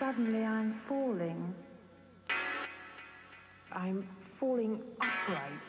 Suddenly I'm falling. I'm falling upright.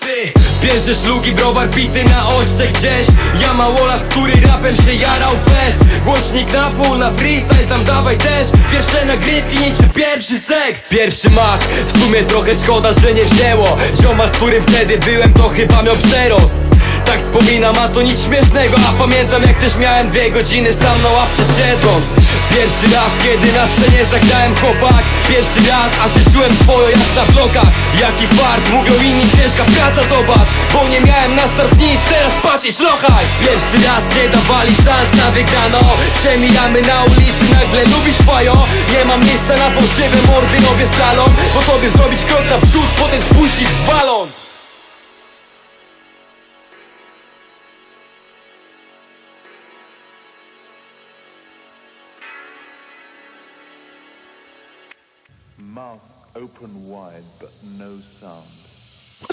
Ty, bierzesz szlugi, browar pity na ośce gdzieś. Ja małolat, który rapem się jarał fest. Głośnik na full, na freestyle tam dawaj też. Pierwsze nagrywki niczym pierwszy seks. Pierwszy mach, w sumie trochę szkoda, że nie wzięło. Zioma, z którym wtedy byłem, to chyba miał przerost tak wspominam, a to nic śmiesznego. A pamiętam jak też miałem dwie godziny sam na ławce siedząc Pierwszy raz, kiedy na scenie zagrałem chłopak. Pierwszy raz, a się czułem swojo jak na blokach. Jaki fart, mówią inni ciężka praca, zobacz. Bo nie miałem na start nic, teraz patrzysz, lochaj. Pierwszy raz nie dawali szans na wygraną. Się mijamy na ulicy, nagle lubisz fajo. Nie mam miejsca na fałszywe mordy, robię slalom Po tobie zrobić krok naprzód, potem spuścić balon Mouth open wide, but no sound.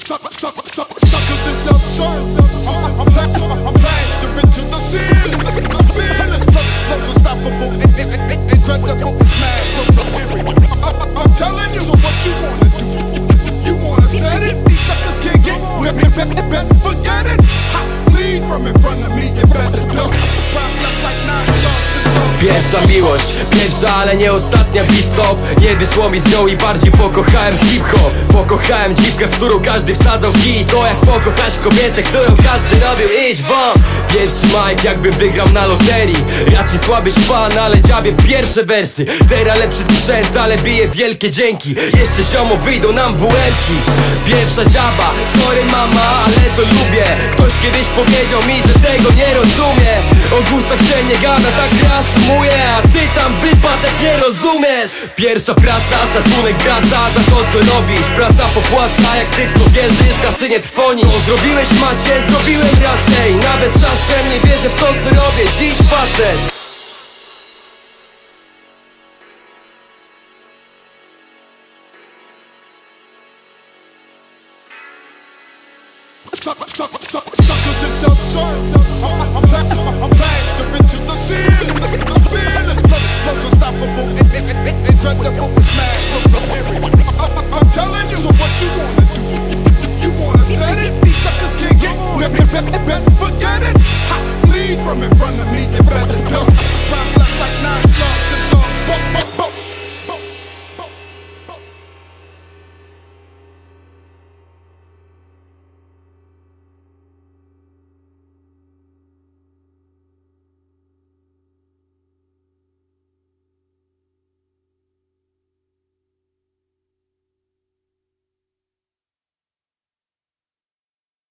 Suck, suck, suck, suckers is absurd. I'm, I'm, back, I'm blasting into the ceiling. The feelings flow, flows unstoppable, in- in- in- incredible. It's mad, flows I'm telling you, so what you wanna do? You wanna set it? These suckers can't get with me. Be- Best forget it. Flee from in front of me. You better duck. Pierwsza miłość, pierwsza, ale nie ostatnia beat stop. Nie wyszło mi z nią i bardziej pokochałem hip-hop. Pokochałem dziwkę, w którą każdy wsadzał kij. To jak pokochać kobietę, którą każdy robił idź wam! Pierwszy mic jakby wygrał na loterii. Raczej słaby szpan, ale dziabie pierwsze wersy. Teraz lepszy sprzęt, ale bije wielkie dzięki. Jeszcze ziomo wyjdą nam WM-ki Pierwsza dziaba, sorry mama, to lubię. Ktoś kiedyś powiedział mi, że tego nie rozumie. O gustach się nie gada, tak reasumuję A ty tam wypadek nie rozumiesz. Pierwsza praca, szacunek wraca za to co robisz. Praca popłaca, jak ty w to wierzysz, kasy nie trwoni To zrobiłeś macie, zrobiłem raczej. Nawet czasem nie wierzę w to co robię. Dziś facet suckers. I'm, I'm, back, into the feelings flow, unstoppable. I- I- I'm telling you, so what you wanna do? You wanna set it? These suckers can't get. Best forget it. Hot, flee from in front of me. You better duck.